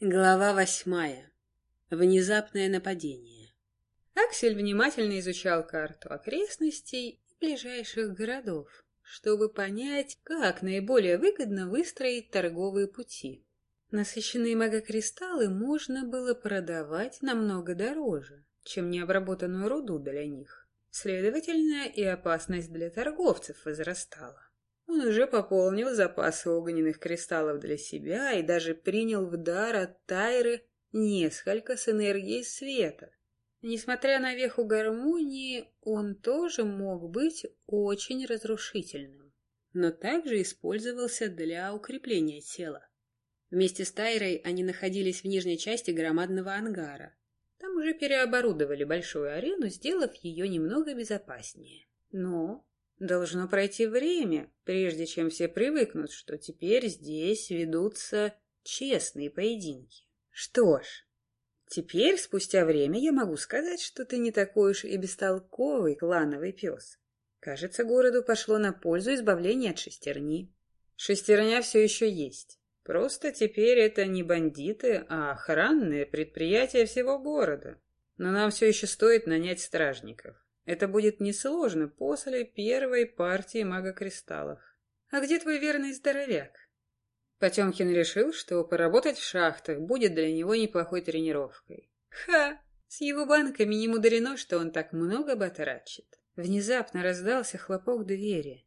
Глава восьмая. Внезапное нападение. Аксель внимательно изучал карту окрестностей и ближайших городов, чтобы понять, как наиболее выгодно выстроить торговые пути. Насыщенные магокристаллы можно было продавать намного дороже, чем необработанную руду для них. Следовательно, и опасность для торговцев возрастала. Он уже пополнил запасы огненных кристаллов для себя и даже принял в дар от Тайры несколько с энергией света. Несмотря на веху гармонии, он тоже мог быть очень разрушительным, но также использовался для укрепления тела. Вместе с Тайрой они находились в нижней части громадного ангара. Там уже переоборудовали большую арену, сделав ее немного безопаснее. Но Должно пройти время, прежде чем все привыкнут, что теперь здесь ведутся честные поединки. Что ж, теперь, спустя время, я могу сказать, что ты не такой уж и бестолковый клановый пес. Кажется, городу пошло на пользу избавление от шестерни. Шестерня все еще есть. Просто теперь это не бандиты, а охранное предприятие всего города. Но нам все еще стоит нанять стражников. Это будет несложно после первой партии мага-кристаллов. А где твой верный здоровяк? Потемкин решил, что поработать в шахтах будет для него неплохой тренировкой. Ха! С его банками не мудрено, что он так много батрачит. Внезапно раздался хлопок двери.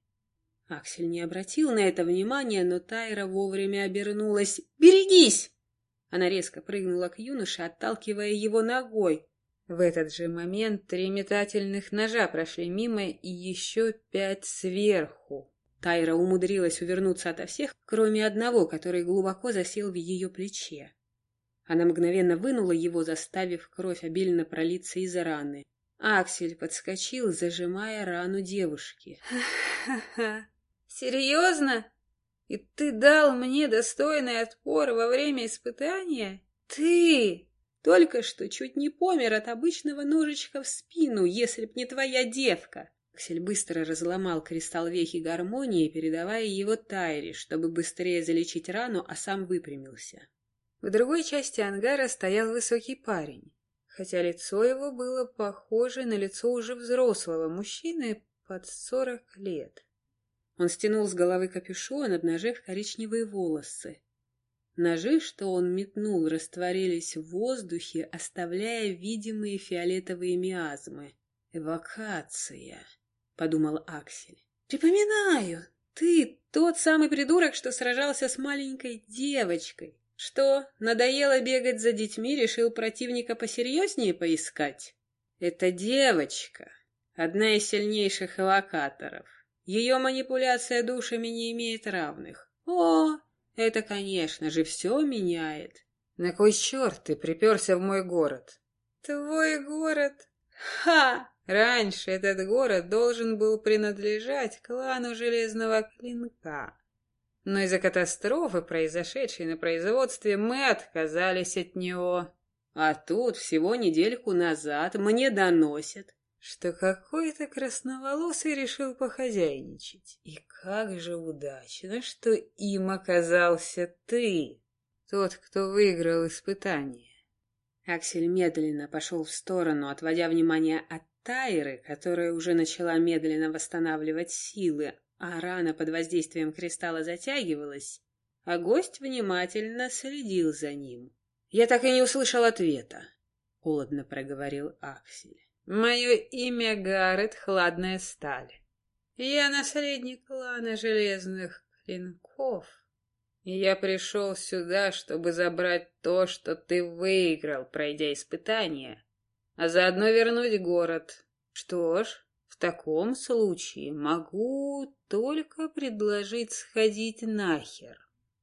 Аксель не обратил на это внимания, но Тайра вовремя обернулась. «Берегись!» Она резко прыгнула к юноше, отталкивая его ногой. В этот же момент три метательных ножа прошли мимо и еще пять сверху. Тайра умудрилась увернуться ото всех, кроме одного, который глубоко засел в ее плече. Она мгновенно вынула его, заставив кровь обильно пролиться из раны. Аксель подскочил, зажимая рану девушки. «Ха-ха! Серьезно? И ты дал мне достойный отпор во время испытания? Ты!» Только что чуть не помер от обычного ножичка в спину, если б не твоя девка. Аксель быстро разломал кристалл вехи гармонии, передавая его Тайре, чтобы быстрее залечить рану, а сам выпрямился. В другой части ангара стоял высокий парень, хотя лицо его было похоже на лицо уже взрослого мужчины под сорок лет. Он стянул с головы капюшон, обнажив коричневые волосы. Ножи, что он метнул, растворились в воздухе, оставляя видимые фиолетовые миазмы. «Эвокация», — подумал Аксель. «Припоминаю, ты тот самый придурок, что сражался с маленькой девочкой. Что, надоело бегать за детьми, решил противника посерьезнее поискать? Это девочка, одна из сильнейших эвокаторов. Ее манипуляция душами не имеет равных. О, это, конечно же, все меняет. На кой черт ты приперся в мой город? Твой город? Ха! Раньше этот город должен был принадлежать клану Железного Клинка. Но из-за катастрофы, произошедшей на производстве, мы отказались от него. А тут всего недельку назад мне доносят, что какой-то красноволосый решил похозяйничать. И как же удачно, что им оказался ты, тот, кто выиграл испытание. Аксель медленно пошел в сторону, отводя внимание от Тайры, которая уже начала медленно восстанавливать силы, а рана под воздействием кристалла затягивалась, а гость внимательно следил за ним. «Я так и не услышал ответа», — холодно проговорил Аксель. Мое имя Гаррет Хладная Сталь. Я наследник клана Железных Клинков. я пришел сюда, чтобы забрать то, что ты выиграл, пройдя испытание, а заодно вернуть город. Что ж, в таком случае могу только предложить сходить нахер.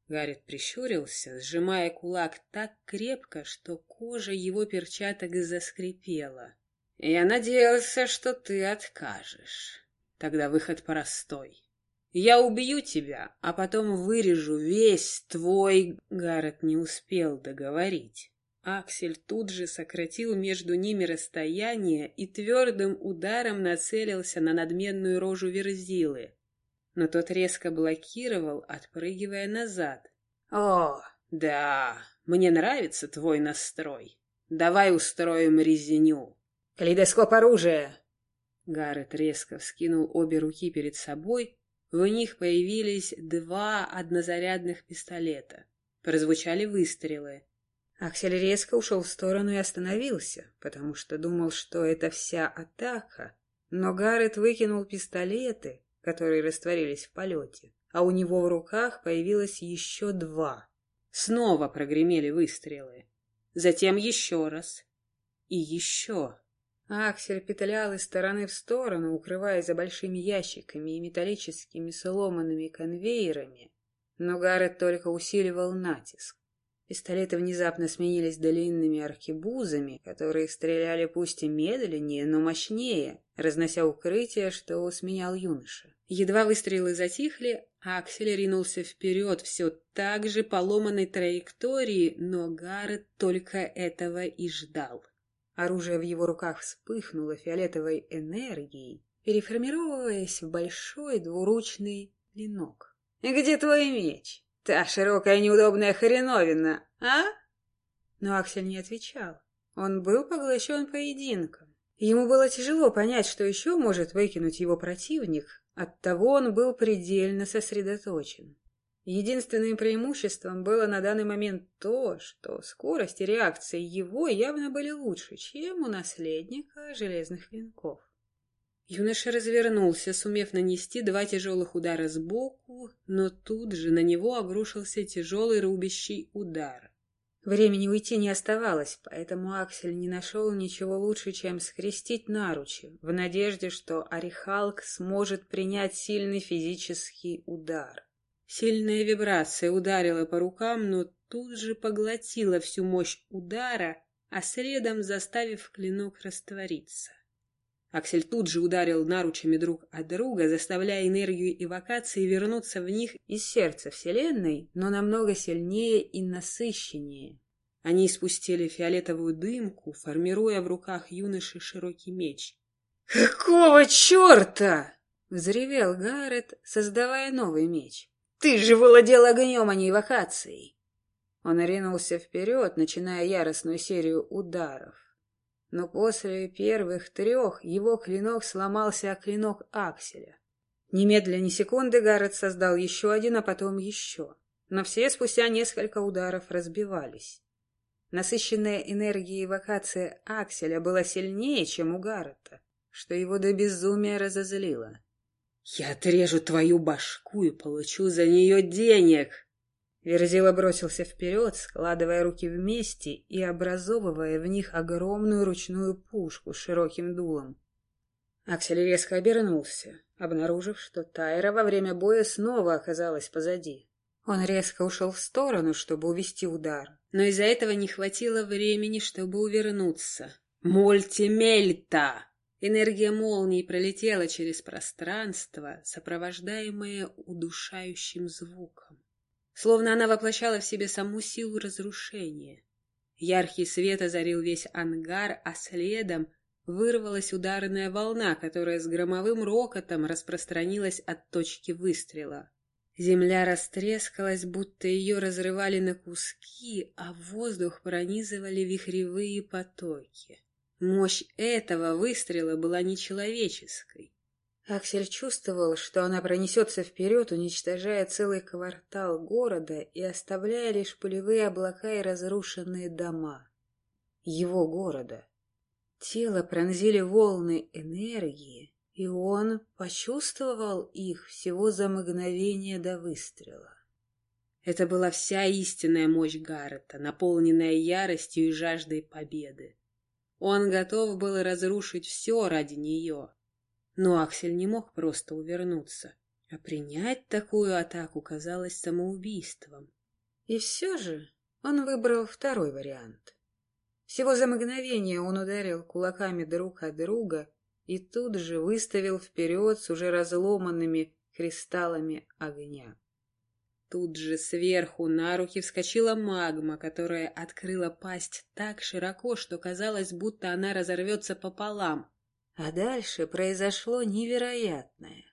Гаррет прищурился, сжимая кулак так крепко, что кожа его перчаток заскрипела. Я надеялся, что ты откажешь. Тогда выход простой. Я убью тебя, а потом вырежу весь твой... Гаррет не успел договорить. Аксель тут же сократил между ними расстояние и твердым ударом нацелился на надменную рожу Верзилы. Но тот резко блокировал, отпрыгивая назад. «О, да, Мне нравится твой настрой. Давай устроим резиню. Калейдоскоп оружия!» Гаррет резко вскинул обе руки перед собой. В них появились два однозарядных пистолета. Прозвучали выстрелы. Аксель резко ушел в сторону и остановился, потому что думал, что это вся атака. Но Гаррет выкинул пистолеты, которые растворились в полете, а у него в руках появилось еще два. Снова прогремели выстрелы. Затем еще раз. И еще. Аксель петлял из стороны в сторону, укрываясь за большими ящиками и металлическими сломанными конвейерами, но Гаррет только усиливал натиск. Пистолеты внезапно сменились длинными архибузами, которые стреляли пусть и медленнее, но мощнее, разнося укрытие, что сменял юноша. Едва выстрелы затихли, Аксель ринулся вперед все так же по ломаной траектории, но Гаррет только этого и ждал. Оружие в его руках вспыхнуло фиолетовой энергией, переформировываясь в большой двуручный клинок. «Где твой меч?» Та широкая неудобная хреновина, а? Но Аксель не отвечал. Он был поглощен поединком. Ему было тяжело понять, что еще может выкинуть его противник, оттого он был предельно сосредоточен. Единственным преимуществом было на данный момент то, что скорость и реакция его явно были лучше, чем у наследника железных клинков. Юноша развернулся, сумев нанести два тяжелых удара сбоку, но тут же на него обрушился тяжелый рубящий удар. Времени уйти не оставалось, поэтому Аксель не нашел ничего лучше, чем скрестить наручи, в надежде, что Арихалк сможет принять сильный физический удар. Сильная вибрация ударила по рукам, но тут же поглотила всю мощь удара, а следом заставив клинок раствориться. Аксель тут же ударил наручами друг от друга, заставляя энергию эвокации вернуться в них из сердца Вселенной, но намного сильнее и насыщеннее. Они испустили фиолетовую дымку, формируя в руках юноши широкий меч. «Какого черта?» — взревел Гаррет, создавая новый меч. «Ты же владел огнем, а не эвокацией!» Он ринулся вперед, начиная яростную серию ударов но после первых трех его клинок сломался о клинок Акселя. Немедля ни секунды Гаррет создал еще один, а потом еще. Но все спустя несколько ударов разбивались. Насыщенная энергией эвокация Акселя была сильнее, чем у Гаррета, что его до безумия разозлило. «Я отрежу твою башку и получу за нее денег!» Верзила бросился вперед, складывая руки вместе и образовывая в них огромную ручную пушку с широким дулом. Аксель резко обернулся, обнаружив, что Тайра во время боя снова оказалась позади. Он резко ушел в сторону, чтобы увести удар, но из-за этого не хватило времени, чтобы увернуться. «Мультимельта!» Энергия молнии пролетела через пространство, сопровождаемая удушающим звуком словно она воплощала в себе саму силу разрушения. Яркий свет озарил весь ангар, а следом вырвалась ударная волна, которая с громовым рокотом распространилась от точки выстрела. Земля растрескалась, будто ее разрывали на куски, а воздух пронизывали вихревые потоки. Мощь этого выстрела была нечеловеческой. Аксель чувствовал, что она пронесется вперед, уничтожая целый квартал города и оставляя лишь пулевые облака и разрушенные дома. Его города. Тело пронзили волны энергии, и он почувствовал их всего за мгновение до выстрела. Это была вся истинная мощь Гаррета, наполненная яростью и жаждой победы. Он готов был разрушить все ради нее. Но Аксель не мог просто увернуться, а принять такую атаку казалось самоубийством. И все же он выбрал второй вариант. Всего за мгновение он ударил кулаками друг от друга и тут же выставил вперед с уже разломанными кристаллами огня. Тут же сверху на руки вскочила магма, которая открыла пасть так широко, что казалось, будто она разорвется пополам, а дальше произошло невероятное.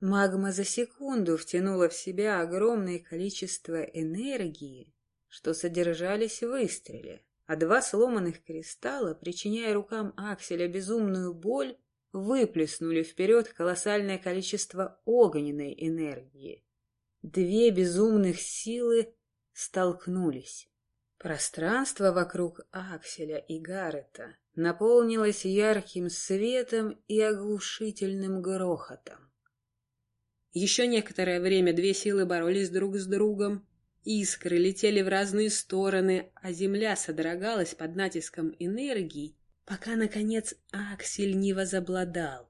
Магма за секунду втянула в себя огромное количество энергии, что содержались в выстреле, а два сломанных кристалла, причиняя рукам Акселя безумную боль, выплеснули вперед колоссальное количество огненной энергии. Две безумных силы столкнулись. Пространство вокруг Акселя и Гаррета наполнилось ярким светом и оглушительным грохотом. Еще некоторое время две силы боролись друг с другом, искры летели в разные стороны, а земля содрогалась под натиском энергии, пока, наконец, Аксель не возобладал,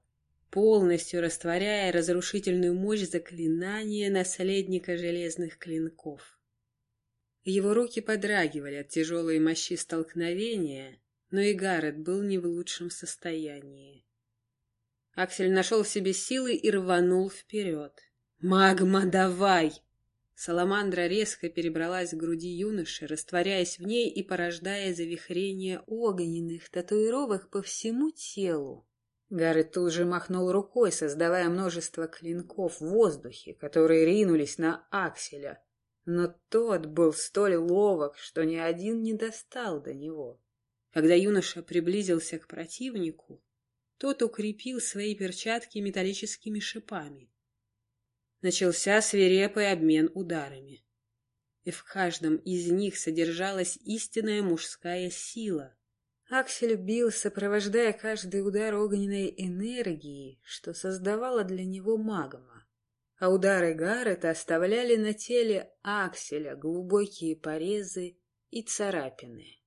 полностью растворяя разрушительную мощь заклинания наследника железных клинков. Его руки подрагивали от тяжелой мощи столкновения, но и Гаррет был не в лучшем состоянии. Аксель нашел в себе силы и рванул вперед. «Магма, давай!» Саламандра резко перебралась к груди юноши, растворяясь в ней и порождая завихрение огненных татуировок по всему телу. Гаррет тут же махнул рукой, создавая множество клинков в воздухе, которые ринулись на Акселя. Но тот был столь ловок, что ни один не достал до него. Когда юноша приблизился к противнику, тот укрепил свои перчатки металлическими шипами. Начался свирепый обмен ударами. И в каждом из них содержалась истинная мужская сила. Аксель бил, сопровождая каждый удар огненной энергии, что создавала для него магма. А удары Гаррета оставляли на теле Акселя глубокие порезы и царапины.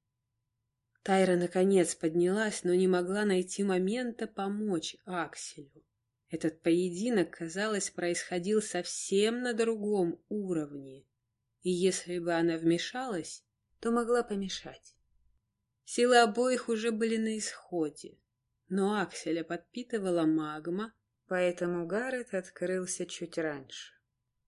Тайра наконец поднялась, но не могла найти момента помочь Акселю. Этот поединок, казалось, происходил совсем на другом уровне, и если бы она вмешалась, то могла помешать. Силы обоих уже были на исходе, но Акселя подпитывала магма, поэтому Гаррет открылся чуть раньше.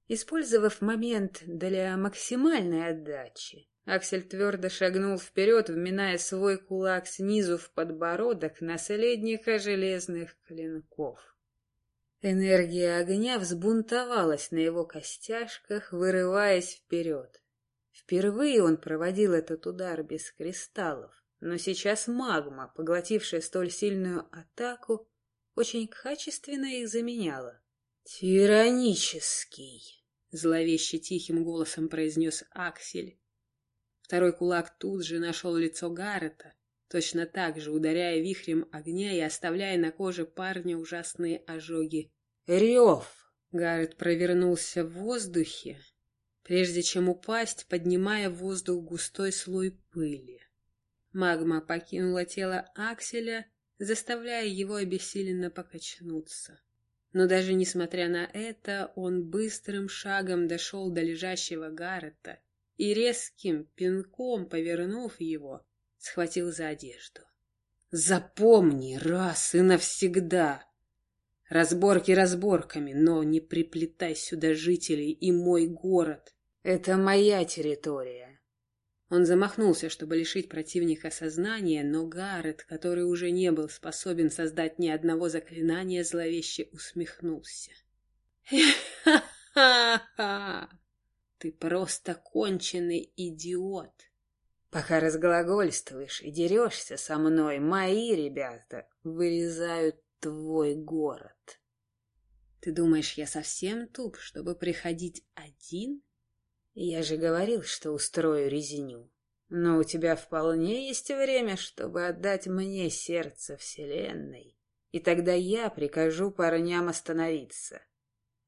Использовав момент для максимальной отдачи, Аксель твердо шагнул вперед, вминая свой кулак снизу в подбородок наследника железных клинков. Энергия огня взбунтовалась на его костяшках, вырываясь вперед. Впервые он проводил этот удар без кристаллов, но сейчас магма, поглотившая столь сильную атаку, очень качественно их заменяла. «Тиранический!» — зловеще тихим голосом произнес Аксель. Второй кулак тут же нашел лицо Гаррета, точно так же ударяя вихрем огня и оставляя на коже парня ужасные ожоги. Рев! Гаррет провернулся в воздухе, прежде чем упасть, поднимая в воздух густой слой пыли. Магма покинула тело Акселя, заставляя его обессиленно покачнуться. Но даже несмотря на это, он быстрым шагом дошел до лежащего Гаррета и резким пинком, повернув его, схватил за одежду. «Запомни раз и навсегда! Разборки разборками, но не приплетай сюда жителей и мой город. Это моя территория!» Он замахнулся, чтобы лишить противника сознания, но Гаррет, который уже не был способен создать ни одного заклинания, зловеще усмехнулся. «Ха-ха-ха!» Ты просто конченый идиот. Пока разглагольствуешь и дерешься со мной, мои ребята вырезают твой город. Ты думаешь, я совсем туп, чтобы приходить один? Я же говорил, что устрою резиню. Но у тебя вполне есть время, чтобы отдать мне сердце Вселенной. И тогда я прикажу парням остановиться.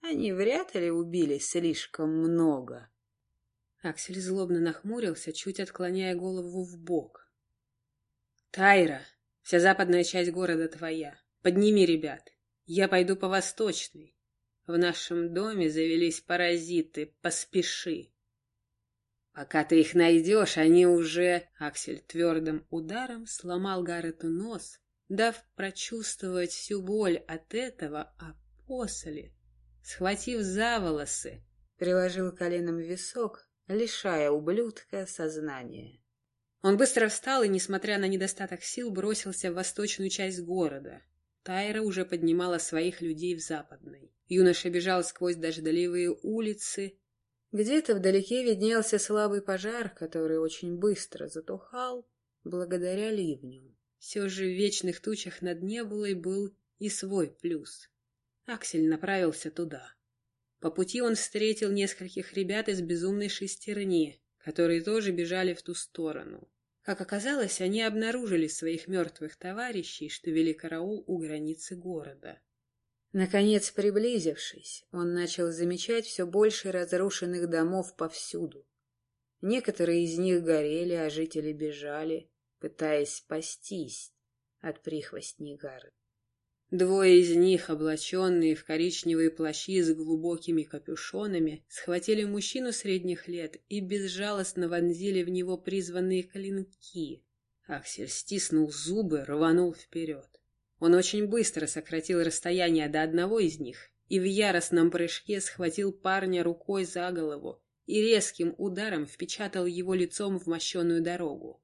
Они вряд ли убили слишком много. Аксель злобно нахмурился, чуть отклоняя голову в бок. Тайра, вся западная часть города твоя. Подними ребят. Я пойду по восточной. В нашем доме завелись паразиты. Поспеши. Пока ты их найдешь, они уже... Аксель твердым ударом сломал Гаррету нос, дав прочувствовать всю боль от этого, а после схватив за волосы, приложил коленом висок, лишая ублюдка сознания. Он быстро встал и, несмотря на недостаток сил, бросился в восточную часть города. Тайра уже поднимала своих людей в западной. Юноша бежал сквозь дождливые улицы, Где-то вдалеке виднелся слабый пожар, который очень быстро затухал благодаря ливню. Все же в вечных тучах над Небулой был и свой плюс. Аксель направился туда. По пути он встретил нескольких ребят из безумной шестерни, которые тоже бежали в ту сторону. Как оказалось, они обнаружили своих мертвых товарищей, что вели караул у границы города. Наконец, приблизившись, он начал замечать все больше разрушенных домов повсюду. Некоторые из них горели, а жители бежали, пытаясь спастись от прихвостней Гары. Двое из них, облаченные в коричневые плащи с глубокими капюшонами, схватили мужчину средних лет и безжалостно вонзили в него призванные клинки. Аксель стиснул зубы, рванул вперед. Он очень быстро сократил расстояние до одного из них и в яростном прыжке схватил парня рукой за голову и резким ударом впечатал его лицом в мощеную дорогу.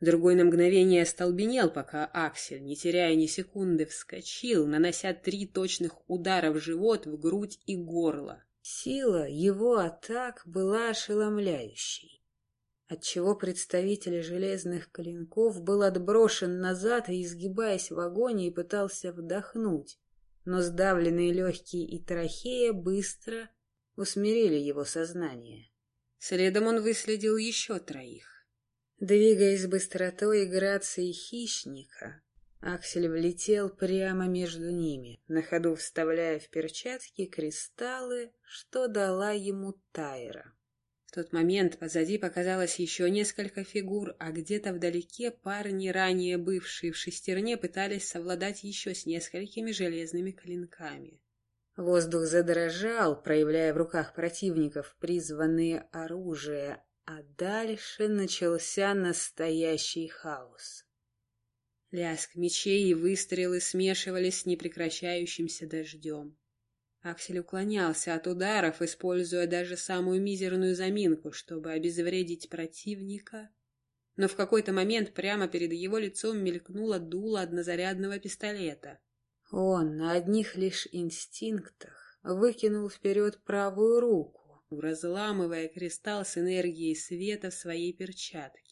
Другой на мгновение остолбенел, пока Аксель, не теряя ни секунды, вскочил, нанося три точных удара в живот, в грудь и горло. Сила его атак была ошеломляющей отчего представитель железных клинков был отброшен назад и, изгибаясь в агонии, пытался вдохнуть, но сдавленные легкие и трахея быстро усмирили его сознание. Следом он выследил еще троих. Двигаясь быстротой и грацией хищника, Аксель влетел прямо между ними, на ходу вставляя в перчатки кристаллы, что дала ему Тайра. В тот момент позади показалось еще несколько фигур, а где-то вдалеке парни, ранее бывшие в шестерне, пытались совладать еще с несколькими железными клинками. Воздух задрожал, проявляя в руках противников призванные оружия, а дальше начался настоящий хаос. Лязг мечей и выстрелы смешивались с непрекращающимся дождем. Аксель уклонялся от ударов, используя даже самую мизерную заминку, чтобы обезвредить противника. Но в какой-то момент прямо перед его лицом мелькнуло дуло однозарядного пистолета. Он на одних лишь инстинктах выкинул вперед правую руку, разламывая кристалл с энергией света в своей перчатке.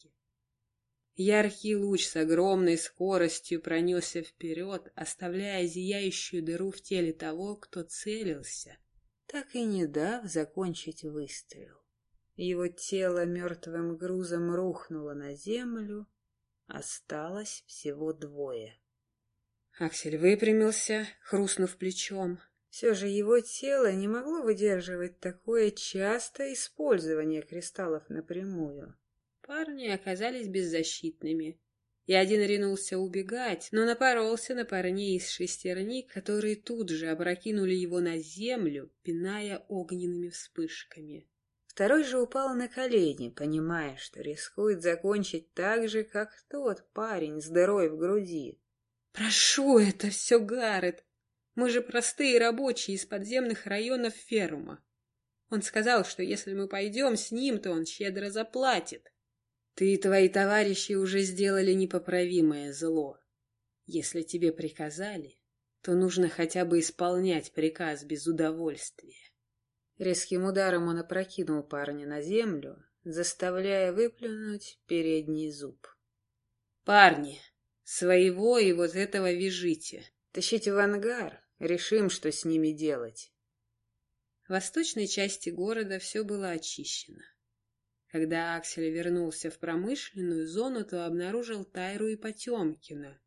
Яркий луч с огромной скоростью пронесся вперед, оставляя зияющую дыру в теле того, кто целился, так и не дав закончить выстрел. Его тело мертвым грузом рухнуло на землю, осталось всего двое. Аксель выпрямился, хрустнув плечом. Все же его тело не могло выдерживать такое частое использование кристаллов напрямую. Парни оказались беззащитными. И один ринулся убегать, но напоролся на парней из шестерни, которые тут же опрокинули его на землю, пиная огненными вспышками. Второй же упал на колени, понимая, что рискует закончить так же, как тот парень с дырой в груди. «Прошу, это все Гаррет! Мы же простые рабочие из подземных районов ферма. Он сказал, что если мы пойдем с ним, то он щедро заплатит». Ты и твои товарищи уже сделали непоправимое зло. Если тебе приказали, то нужно хотя бы исполнять приказ без удовольствия. Резким ударом он опрокинул парня на землю, заставляя выплюнуть передний зуб. «Парни, своего и вот этого вяжите. Тащите в ангар, решим, что с ними делать». В восточной части города все было очищено. Когда Аксель вернулся в промышленную зону, то обнаружил Тайру и Потемкина.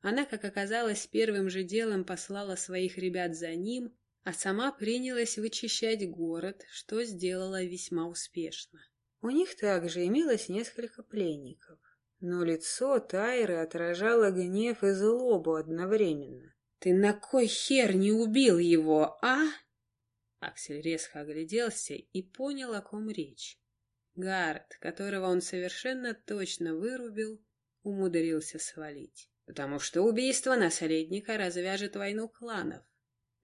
Она, как оказалось, первым же делом послала своих ребят за ним, а сама принялась вычищать город, что сделала весьма успешно. У них также имелось несколько пленников, но лицо Тайры отражало гнев и злобу одновременно. «Ты на кой хер не убил его, а?» Аксель резко огляделся и понял, о ком речь. Гард, которого он совершенно точно вырубил, умудрился свалить. Потому что убийство наследника развяжет войну кланов.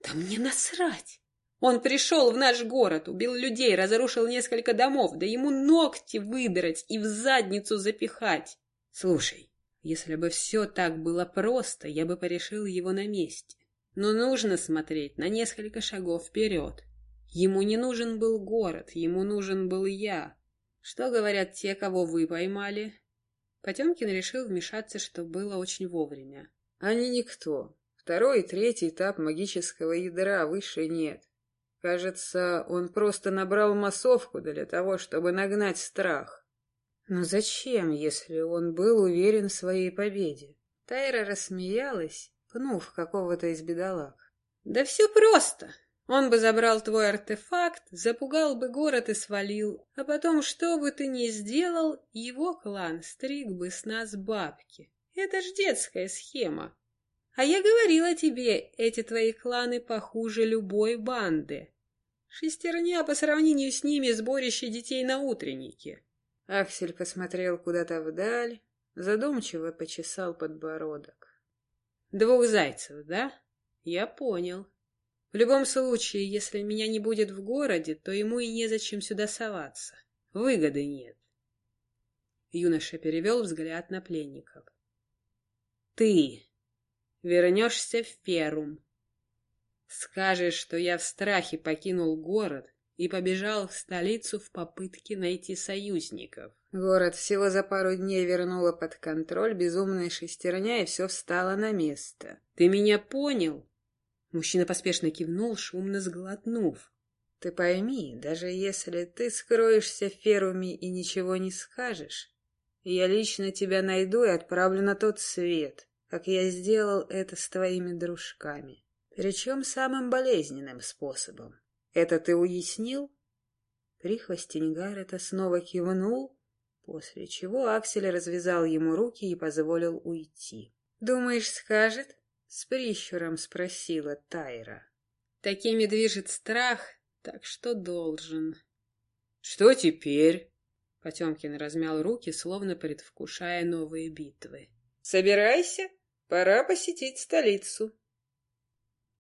Да мне насрать! Он пришел в наш город, убил людей, разрушил несколько домов, да ему ногти выдрать и в задницу запихать. Слушай, если бы все так было просто, я бы порешил его на месте. Но нужно смотреть на несколько шагов вперед. Ему не нужен был город, ему нужен был я. Что говорят те, кого вы поймали? Потемкин решил вмешаться, что было очень вовремя. Они никто. Второй и третий этап магического ядра, выше нет. Кажется, он просто набрал массовку для того, чтобы нагнать страх. Но зачем, если он был уверен в своей победе? Тайра рассмеялась, пнув какого-то из бедолаг. Да все просто. Он бы забрал твой артефакт, запугал бы город и свалил. А потом, что бы ты ни сделал, его клан стриг бы с нас бабки. Это ж детская схема. А я говорила тебе, эти твои кланы похуже любой банды. Шестерня по сравнению с ними сборище детей на утреннике. Аксель посмотрел куда-то вдаль, задумчиво почесал подбородок. Двух зайцев, да? Я понял. В любом случае, если меня не будет в городе, то ему и незачем сюда соваться. Выгоды нет. Юноша перевел взгляд на пленников. Ты вернешься в Ферум. Скажешь, что я в страхе покинул город и побежал в столицу в попытке найти союзников. Город всего за пару дней вернула под контроль безумная шестерня, и все встало на место. Ты меня понял? Мужчина поспешно кивнул, шумно сглотнув. «Ты пойми, даже если ты скроешься в феруме и ничего не скажешь, я лично тебя найду и отправлю на тот свет, как я сделал это с твоими дружками. Причем самым болезненным способом. Это ты уяснил?» Прихвостень Гаррета снова кивнул, после чего Аксель развязал ему руки и позволил уйти. «Думаешь, скажет?» С прищуром спросила Тайра. Такими движет страх, так что должен. Что теперь? Потемкин размял руки, словно предвкушая новые битвы. Собирайся, пора посетить столицу.